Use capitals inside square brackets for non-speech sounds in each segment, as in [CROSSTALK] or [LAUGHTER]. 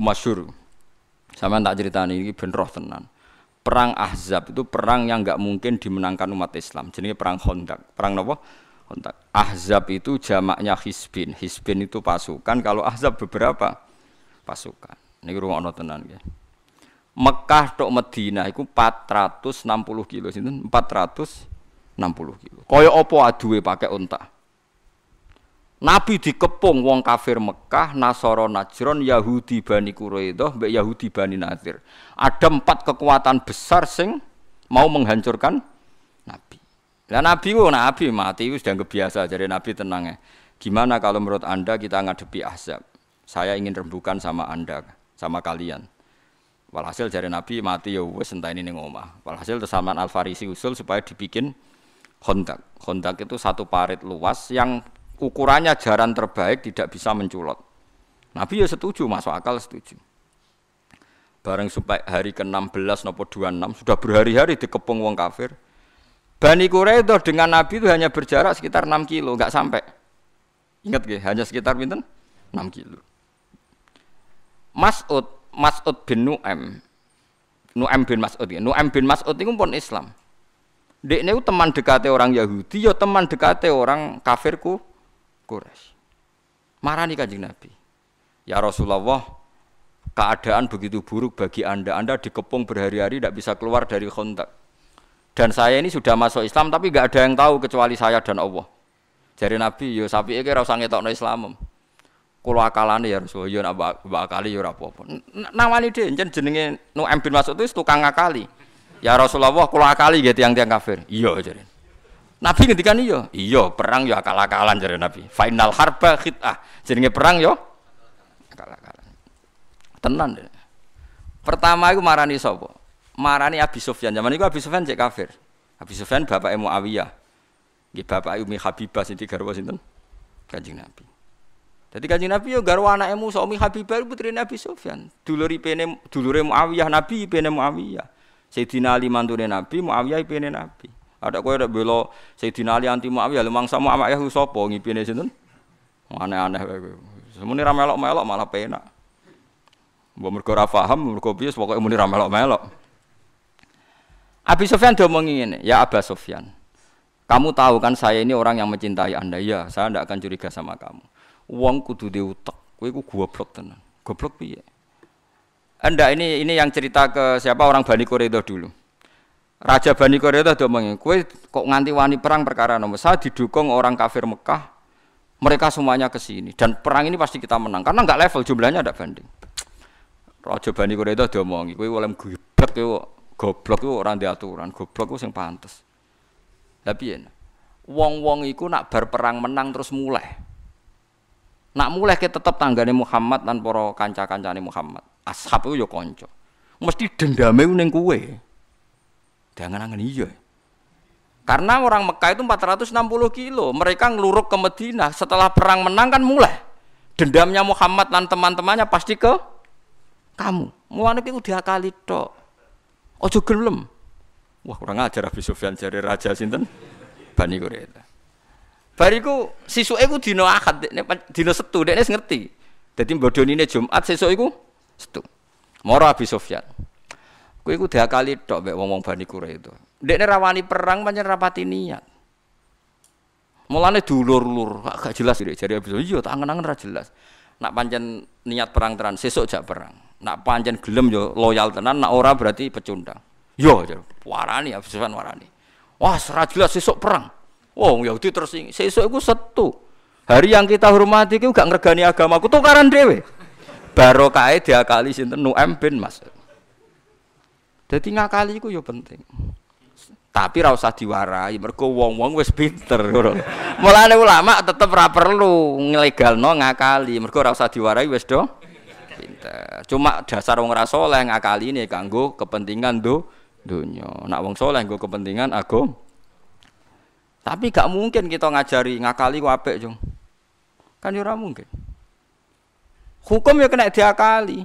iku masyhur. Sama tak ceritani ini ben roh tenan. Perang Ahzab itu perang yang nggak mungkin dimenangkan umat Islam. Jadi perang Khandaq. Perang apa? Khandaq. Ahzab itu jamaknya Hizbin. Hizbin itu pasukan. Kalau Ahzab beberapa pasukan. Ini rumah tenan ya. Mekah tok Medina itu 460 kilo sinten 460 kilo. Kaya apa aduwe pakai unta. Nabi dikepung wong kafir Mekah, Nasara Najron, Yahudi Bani Quraidah, mbek Yahudi Bani Nadir. Ada empat kekuatan besar sing mau menghancurkan Nabi. Lah Nabi ku Nabi mati sudah kebiasa jadi Nabi tenang ya. Gimana kalau menurut Anda kita ngadepi Ahzab? Saya ingin rembukan sama Anda, sama kalian. Walhasil dari Nabi mati ya wes entah ini omah. Walhasil Salman Al Farisi usul supaya dibikin kontak. Kontak itu satu parit luas yang ukurannya jaran terbaik tidak bisa menculot. Nabi ya setuju, masuk akal setuju. Bareng supaya hari ke-16 nopo 26 sudah berhari-hari dikepung wong kafir. Bani Quraidah dengan Nabi itu hanya berjarak sekitar 6 kilo, nggak sampai. Ingat gak? Hanya sekitar pinten? 6 kilo. Mas'ud Mas'ud bin Nu'aim. Nu'aim bin Mas'ud ya. Nu'aim bin Mas'ud itu pun Islam. Dek ini teman dekatnya orang Yahudi, ya teman dekatnya orang kafirku Quraisy. Marani kanjeng Nabi. Ya Rasulullah, keadaan begitu buruk bagi anda. Anda dikepung berhari-hari tidak bisa keluar dari kontak. Dan saya ini sudah masuk Islam tapi nggak ada yang tahu kecuali saya dan Allah. Jadi Nabi, yo sapi iki ora usah ngetokno Islam. Kulo akalane ya Rasul, yo nak mbak akali yo ora apa-apa. Namani dhewe jen jenenge Nu'aim bin Mas'ud itu tukang akali. Ya Rasulullah, kulo akali nggih tiang-tiang kafir. Iya jare. Nabi ngendikan iya, iya perang yo akal-akalan jare Nabi. Final harba khitah. Jenenge perang yo akal-akalan. Tenan deh. Pertama iku marani sapa? Marani Abi Sufyan. Zaman iku Abi Sufyan cek kafir. Abi Sufyan bapak Muawiyah. Nggih bapak Umi Habibah sing digarwa sinten? Kanjeng Nabi. Jadi kanjeng Nabi yo garwa anake Musa Umi Habibah putri Nabi Sufyan. Dulur ipene dulure Muawiyah Nabi ipene Muawiyah. Sayyidina Ali mantune Nabi, Muawiyah ipene Nabi. Ada kowe nek bela Sayyidina Ali anti Muawiyah, lha mangsa Muawiyah sapa ngipine sinten? Aneh-aneh kowe. Semune ra melok-melok malah penak. Mbok mergo ora paham, mergo piye pokoke muni ra melok-melok. Abi Sufyan domongi ngene, ya Aba Sufyan. Kamu tahu kan saya ini orang yang mencintai Anda. Ya, saya tidak akan curiga sama kamu. Uang kudu diutek. Kowe ku goblok tenan. Goblok piye? Anda ini ini yang cerita ke siapa orang Bani Quraidah dulu. Raja Bani Quraidah domongi, kowe kok nganti wani perang perkara nomor saya didukung orang kafir Mekah. Mereka semuanya ke sini dan perang ini pasti kita menang karena nggak level jumlahnya ada banding. Raja Bani Quraidah domongi, kowe oleh goblok kowe goblok itu orang diaturan, goblok itu yang pantas. Tapi ya, wong-wong iku nak berperang menang terus mulai. Nak mulai kita tetap tanggane Muhammad dan para kanca-kancane Muhammad. Ashab itu ya konco. Mesti dendame ning kuwe. Jangan-jangan iya. Karena orang Mekah itu 460 kilo. Mereka ngeluruk ke Medina. Setelah perang menang kan mulai. Dendamnya Muhammad dan teman-temannya pasti ke kamu. Mulane itu diakali tok. Ojo gelem. Wah, kurang ajar Abi Sufyan jari raja sinten? Bani Quraidah. Bariku sisuke ku dina Ahad, dina Setu, dekne ngerti. Dadi bodonine Jumat sesuk iku Setu. Moro Abi Sufyan. Kowe iku diakali tok mek wong-wong Bani Quraidah. Dekne rawani perang pancen rapati niat. Mulane dulur-lur, gak jelas iki jari Abi Sufyan. Iya, tak angen-angen jelas. Nak pancen niat perang tenan, sesuk jak perang. Nak pancen gelem yo loyal tenan, nak ora berarti pecundang. Yo, warani Abu Sufyan warani. Wah, serah jelas sesuk perang. Oh, Yahudi terus. Sesuk itu setu. Hari yang kita hormati itu gak ngergani agamaku tukaran dhewe. Barokah diakali sinten Nu'aim bin Mas'ud. Dadi ngakali iku yo penting. Tapi ra usah diwarai, mergo wong-wong wis pinter ngono. Mulane ulama tetep ra perlu nglegalno ngakali, mergo ra usah diwarai wis do pinter. Cuma dasar wong ra ngakali ini kanggo kepentingan do dunia. Nak wong soleh gue kepentingan agam. Tapi gak mungkin kita ngajari ngakali ku apik, Jung. Kan ora mungkin. Hukum ya kena diakali.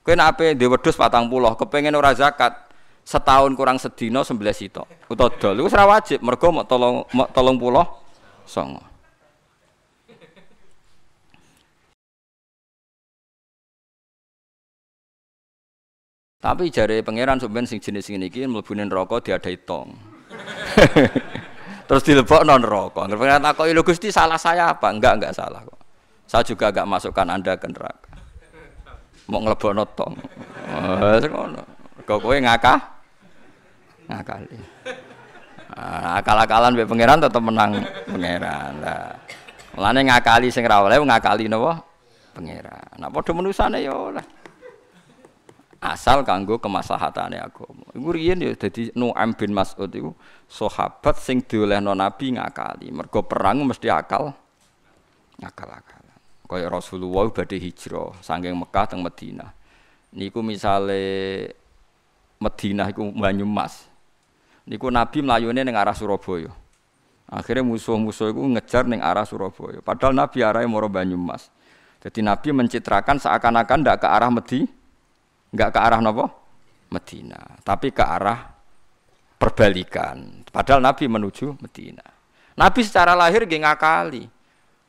Kowe nek ape ndek wedhus 40, kepengin ora zakat, setahun kurang sedina 11 sitok. Utawa dol iku ora wajib, mergo mok tolong mok 30 songo. Tapi jari pangeran sampean sing jenis ngene iki mlebune neraka diadai tong. [LAUGHS] Terus dilebokno neraka. Pangeran takoki lho Gusti salah saya apa? Enggak, enggak salah kok. Saya juga agak masukkan Anda ke neraka. Mau nglebokno tong. Wes ngono. Kok kowe ngakah? Ngakali. Nah, akal-akalan be pangeran tetep menang pangeran. Lah. Mulane ngakali sing ra oleh ngakali napa? Pangeran. Nah padha menusane ya oleh asal kanggo kemaslahatane agama. Iku riyen ya dadi Nu'aim bin Mas'ud iku sahabat sing diolehno Nabi ngakali. Mergo perang mesti akal akal-akal. Kaya Rasulullah badhe hijrah saking Mekah teng Madinah. Niku misale Madinah iku Banyumas. Niku Nabi mlayune ning arah Surabaya. Akhirnya musuh-musuh itu ngejar ning arah Surabaya. Padahal Nabi arahnya moro Banyumas. Jadi Nabi mencitrakan seakan-akan tidak ke arah Medi, Enggak ke arah nopo? Medina, tapi ke arah perbalikan. Padahal Nabi menuju Medina. Nabi secara lahir gak ngakali.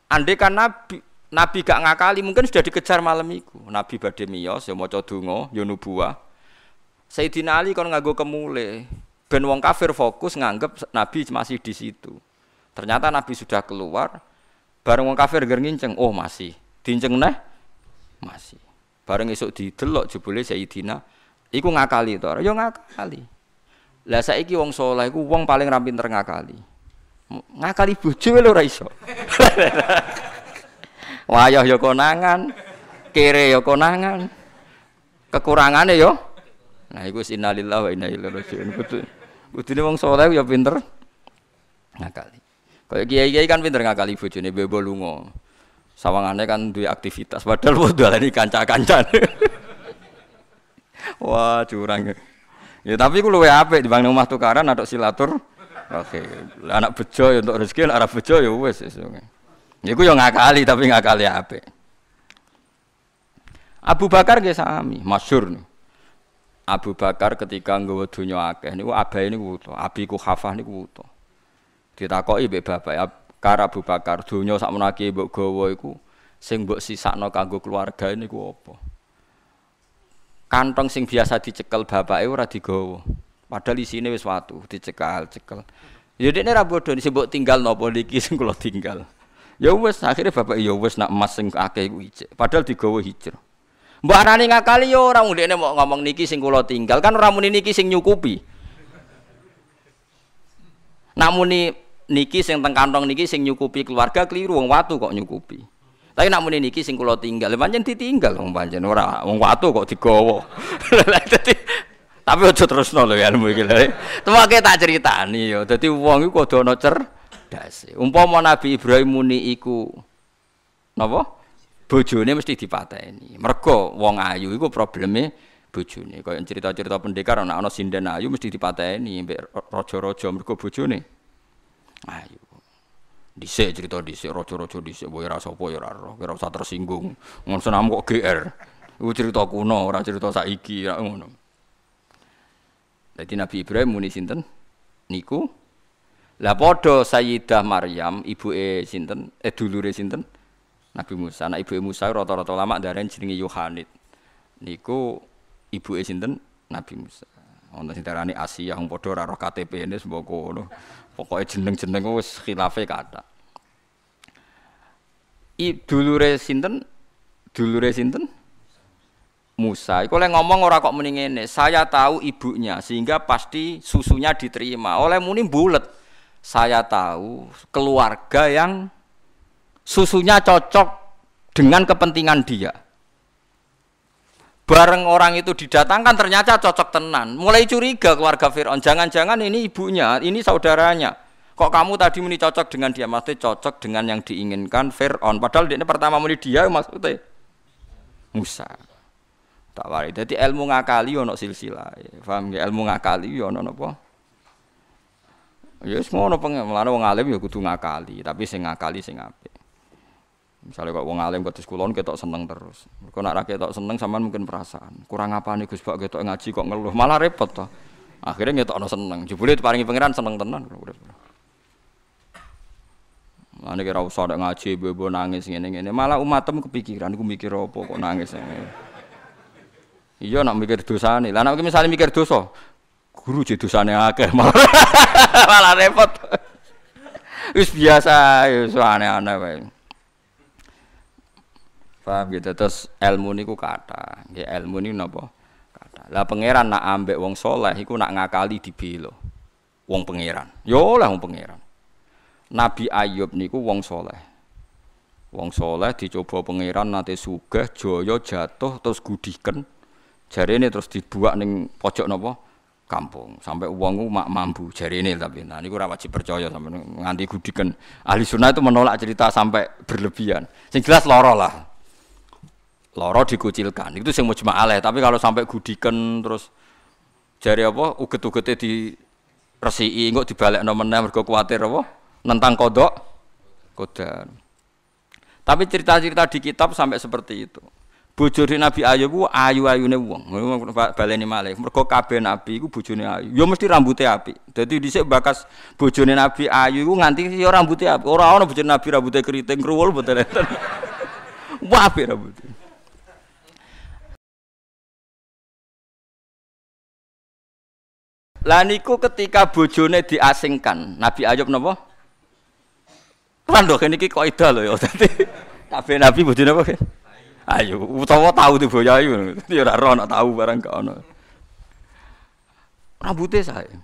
Andai kan Nabi Nabi gak ngakali mungkin sudah dikejar malam itu. Nabi badhe miyos ya maca donga ya nubuah. Sayyidina Ali kon nganggo kemule. Ben wong kafir fokus nganggep Nabi masih di situ. Ternyata Nabi sudah keluar. Bareng wong kafir ger nginceng, oh masih. Dinceng neh masih. Bareng esuk didelok jebule Sayyidina iku ngakali to. Ya ngakali. Lah saiki wong saleh iku wong paling ra pinter ngakali. Ngakali bojo lho ora iso. [LAUGHS] Wayah ya konangan, kere ya konangan. Kekurangane yo. Nah iku innalillahi wa inna ilaihi raji'un. Kudu kudune wong saleh ya pinter ngakali. Kayak kiai-kiai kan pinter ngakali bojone bebo lunga. Sawangane kan duwe aktivitas padahal wong dolani kanca-kancane. [LAUGHS] Wah, curang. Ya tapi ku luwe apik dibanding omah tukaran atau silatur. Oke, anak bejo ya untuk rezeki, anak bejo ya wis. Ya ku yo ngakali tapi ngakali apik. Abu Bakar nggih sami, masyhur nih. Abu Bakar ketika nggawa donya akeh niku abahe niku wuto, abiku Khafah niku wuto. Ditakoki mbek bapak karo Abu Bakar donya sakmono akeh mbok gawa iku sing mbok sisakno kanggo keluarga niku apa? Kantong sing biasa dicekel bapake ora digawa. Padahal isine wis watu, dicekal, cekel. Ya dekne ra bodho sing mbok tinggal napa niki sing kula tinggal. Ya wis akhirnya bapak ya wis nak emas sing akeh iku. Padahal digawa hijrah. Mbok arani ngakali ya ora ndekne mau ngomong niki sing tinggal kan ora muni niki sing nyukupi. Namuni niki sing teng kantong niki sing nyukupi keluarga keliru wong watu kok nyukupi. Tapi nak muni niki sing kula tinggal, pancen ditinggal wong pancen ora wong watu kok digawa. [LAUGHS] Tapi aja terusno lho ilmu iki lho. Tak critani ya. Dadi wong iku kudu ana cerdas. Umpama Nabi Ibrahim muni iku napa? Bojone mesti dipateni. Mergo wong ayu iku probleme bojone. Kaya cerita-cerita pendekar ana ana sinden ayu mesti dipateni mbek raja-raja mergo bojone. Ayo. Dhisik cerita dhisik raja-raja dhisik wae ra sapa ya ora roh, ora usah tersinggung. Ngono senam kok GR. Iku cerita kuno, ora cerita saiki ya ngono. Jadi Nabi Ibrahim muni sinten? Niku. Lah padha Sayyidah Maryam, ibuke sinten? Eh dulure sinten? Nabi Musa. Anak ibuke Musa rata-rata lama darane jenenge Yohanit. Niku ibuke sinten? Nabi Musa. Wonten sing darani Asia wong padha ora roh KTP-ne semboko ngono. Pokoknya jeneng-jeneng wis khilafe kata. I dulure sinten? Dulure sinten? Musa. Iku oleh ngomong ora kok muni ngene, saya tahu ibunya sehingga pasti susunya diterima. Oleh muni bulet. Saya tahu keluarga yang susunya cocok dengan kepentingan dia. Bareng orang itu didatangkan ternyata cocok tenan. Mulai curiga keluarga Fir'aun. Jangan-jangan ini ibunya, ini saudaranya. Kok kamu tadi muni cocok dengan dia? Maksudnya cocok dengan yang diinginkan Fir'aun. Padahal ini pertama muni dia maksudnya Musa. Tak wari. Jadi ilmu ngakali ono silsilah. Paham ya? Ilmu ngakali ono apa? Ya semua ono pengen. Mulane wong alim ya kudu ngakali, tapi sing ngakali sing apik. Misalnya kok wong alim kados kulon ketok seneng terus. Mergo nek ra ketok seneng sampean mungkin perasaan. Kurang apa nih Gus Pak ketok ngaji kok ngeluh, malah repot toh. Akhirnya ngetokno seneng. Jebule diparingi pangeran seneng tenan. Mane kira usah ngaji bebo nangis ngene-ngene, malah umatem kepikiran iku mikir apa kok nangis. Iya nak mikir dosane. Lah nek misalnya mikir dosa, guru jadi dosane akeh malah, [LAUGHS] malah repot. Wis biasa, wis aneh-aneh wae. Paham gitu. Terus ilmu niku kata, nggih ilmu niku napa? Kata. Lah pangeran nak ambek wong soleh iku nak ngakali dibelo. Wong pangeran. Yo lah wong pangeran. Nabi Ayub niku wong soleh. Wong soleh dicoba pangeran nate sugih, jaya jatuh terus gudiken Jari ini terus dibuat neng pojok nopo kampung. Sampai uangku mak mampu jari ini tapi nah ini kurang wajib percaya sampai nganti gudikan. Ahli sunnah itu menolak cerita sampai berlebihan. Sing jelas loro lah. Loro dikucilkan. Itu sing mujma aleh tapi kalau sampai gudikan terus jari apa uget-ugetnya di resi kok dibalik nomornya mereka khawatir apa nentang kodok kodan. Tapi cerita-cerita di kitab sampai seperti itu bojone Nabi Ayub ku ayu-ayune wong. Baleni malih. Mergo kabeh nabi iku bojone ayu. Ya mesti rambutnya apik. Dadi dhisik bakas bojone Nabi Ayu iku nganti ya rambutnya apik. Ora ana bojone Nabi rambutnya keriting kruwul mboten enten. [LAUGHS] Wah apik rambutnya. Lah ketika bojone diasingkan, Nabi Ayub napa? Kan lho kene iki kaidah lho ya. [LAUGHS] Dadi kabeh nabi bojone apa? Ayo, utawa tahu tuh boya ayu, ya ora tahu barang gak ono. Rambutnya saya.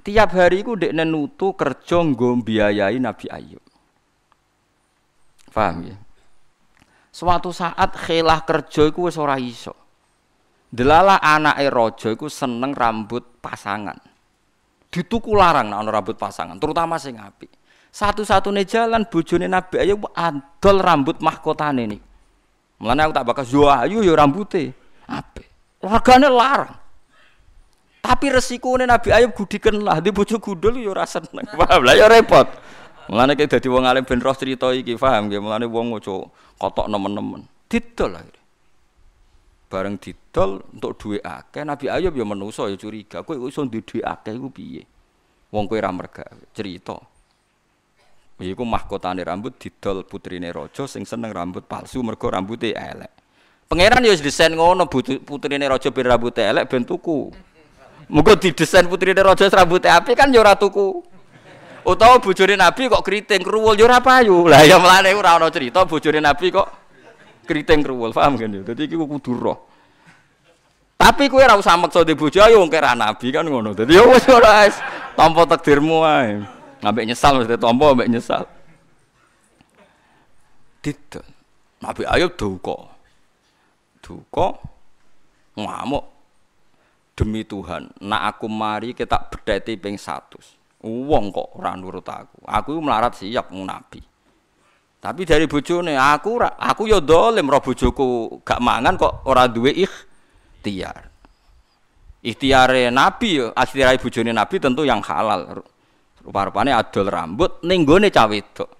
Tiap hari ku dek nenutu kerja nggo biayai Nabi Ayub. Paham ya? Suatu saat khilah kerja iku wis ora iso. Delala anake raja iku seneng rambut pasangan. Dituku larang nek rambut pasangan, terutama sing apik. Satu-satunya jalan bojone Nabi Ayub adol rambut mahkotane nih. Mulane aku tak bakas yo ayu yo rambute. Ape? Wargane larang. Tapi resiko Nabi Ayub gudiken lah di bojo gundul yo ora seneng. [LAUGHS] Paham lah yo repot. Mulane kayak dadi wong alim ben roh cerita iki, paham nggih? Mulane wong ojo kotok nemen-nemen. Didol lah. Bareng didol untuk duit akeh, Nabi Ayub yo menuso yo curiga. Kowe iso duwe akeh iku piye? Wong kowe ra merga cerita. Iku mahkotane rambut didol putrine raja sing seneng rambut palsu mergo rambute elek. Pangeran ya desain ngono putrine raja ben rambute elek ben tuku. Muga didesain putrine raja rambute apik kan ya ora tuku. Utawa bojone Nabi kok keriting kruwul ya ora payu. Lah ya mlane ora ana cerita bojone Nabi kok keriting kruwul. Paham kan ya? Dadi iki kudu roh. Tapi kowe ora usah maksa di bojo ayo nabi kan ngono. Dadi ya wis ora tampa takdirmu ae. Ngambek nyesal mesti tompo ambek nyesal. Tidak. Nabi Ayub duka. Duka ngamuk. Demi Tuhan, nak aku mari kita bedeti ping 100. Wong kok ora nurut aku. Aku melarat siap nabi. Tapi dari bojone aku aku ya dolim roh bojoku gak mangan kok ora duwe ikhtiar. Ikhtiare nabi ya aslirai bojone nabi tentu yang halal. Rupa-rupane adol rambut ning gone cah wedok.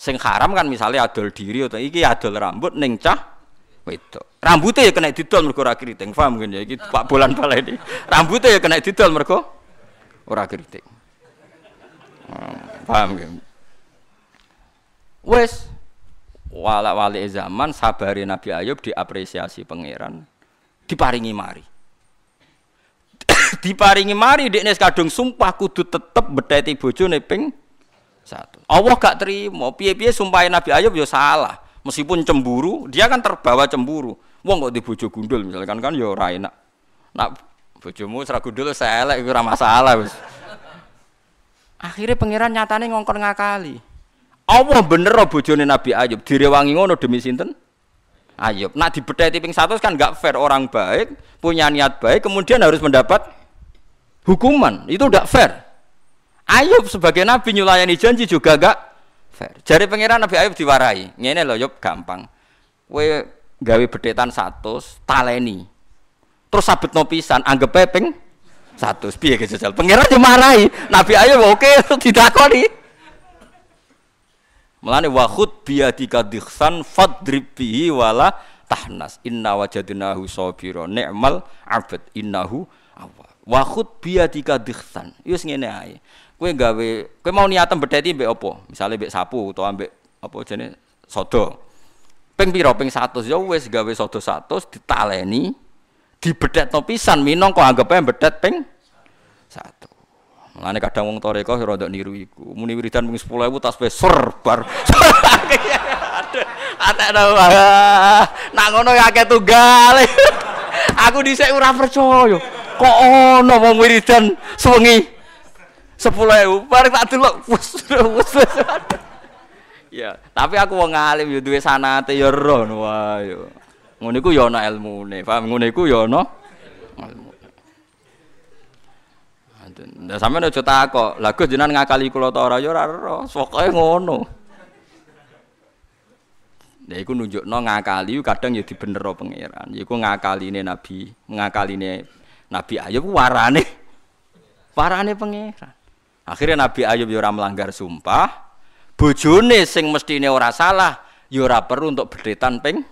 Sing haram kan misalnya adol diri atau iki adol rambut ning cah wedok. Rambutnya ya kena didol mergo ora keriting. Paham kan ya iki Pak Bolan ini. Rambutnya ya kena didol mergo ora keriting. Hmm, paham kan? Wes wala wali zaman sabari Nabi Ayub diapresiasi pangeran diparingi mari diparingi mari dekne kadung sumpah kudu tetep bedheti bojone ping satu. Allah gak terima. Piye-piye sumpah Nabi Ayub ya salah. Meskipun cemburu, dia kan terbawa cemburu. Wong kok di bojo gundul misalkan kan ya ora enak. Nak bojomu sera gundul elek iku ora masalah wis. Akhirnya pangeran nyatane ngongkon ngakali. Allah bener bojone Nabi Ayub direwangi ngono demi sinten? Ayub. Nak dibedheti ping 100 kan gak fair orang baik, punya niat baik kemudian harus mendapat hukuman itu tidak fair. Ayub sebagai nabi nyulayani janji juga gak fair. Jari pangeran Nabi Ayub diwarai ini loh Ayub gampang. We gawe bedetan satu taleni. Terus sabet nopisan anggap pepeng satu piye ke jajal? Pangeran dimarahi Nabi Ayub oke ditakoni Melani wahud biadika dikhsan fadrib bihi wala tahnas. Inna wajadnahu sabira. Ni'mal abad innahu Wakut biadika dikhsan. Yus ngene ae. Kowe gawe kowe mau niatan bedheti mbek apa? Misale mbek sapu atau ambek apa jenenge sodo. Ping pira ping 100 ya wis gawe sodo 100 ditaleni dibedhetno pisan minong kok anggape bedet ping 1. Mulane kadang wong toreko rada niru iku. Muni wiridan ping 10.000 tasbih sur bar. Atek Nak ngono ya akeh tunggal. Aku dhisik ora percaya. Kok ono wong wiridan sewengi 10.000 bar tak delok wis wis. Ya, tapi aku wong alim ya duwe sanate ya roh wae yo. Ngono iku ya ana ilmune, paham ngono iku ya ana ilmune. Nah, sampeyan aja takok, lha Gus ngakali kula ta ora ya ora roh, pokoke ngono. Nah, iku ngakali kadang ya dibenero pangeran. Iku ngakaline Nabi, ngakaline Nabi Ayub warane. Warane pangeran. Akhirnya Nabi Ayub ya ora melanggar sumpah, bojone sing mestine ora salah ya ora perlu untuk bedhetan ping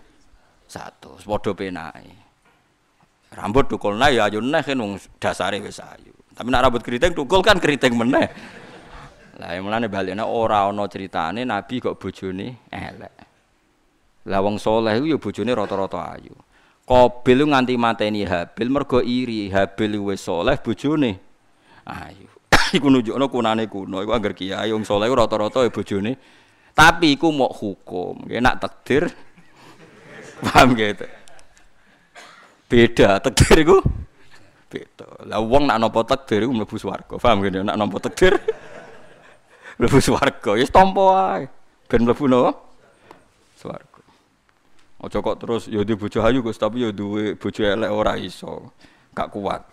satu. Padha penake rambut tukulna ya ayu neh kan dasare wis ayu. Tapi nek rambut keriting tukul kan keriting meneh. Lah mulane baliknya ora ana ceritane nabi kok bojone elek. Lah wong saleh iku ya bojone rata-rata ayu Qabil nganti mateni Habil mergo iri. Habil wis saleh bojone. Ayu [COUGHS] iku nunjukno kunane kuno iku anggar kiai wong saleh rata-rata ya bojone. Tapi iku mau hukum nggih nak takdir. [LAUGHS] Paham gitu beda takdir iku. Beda. Lah wong nak nampa takdir iku mlebu swarga. Paham gitu nak nampa takdir? [LAUGHS] Mlebu swarga ya tampa wae. Ben mlebu no swarga Ojo kok terus ya di bojo ayu Gus tapi ya duwe bojo elek ora iso. Gak kuat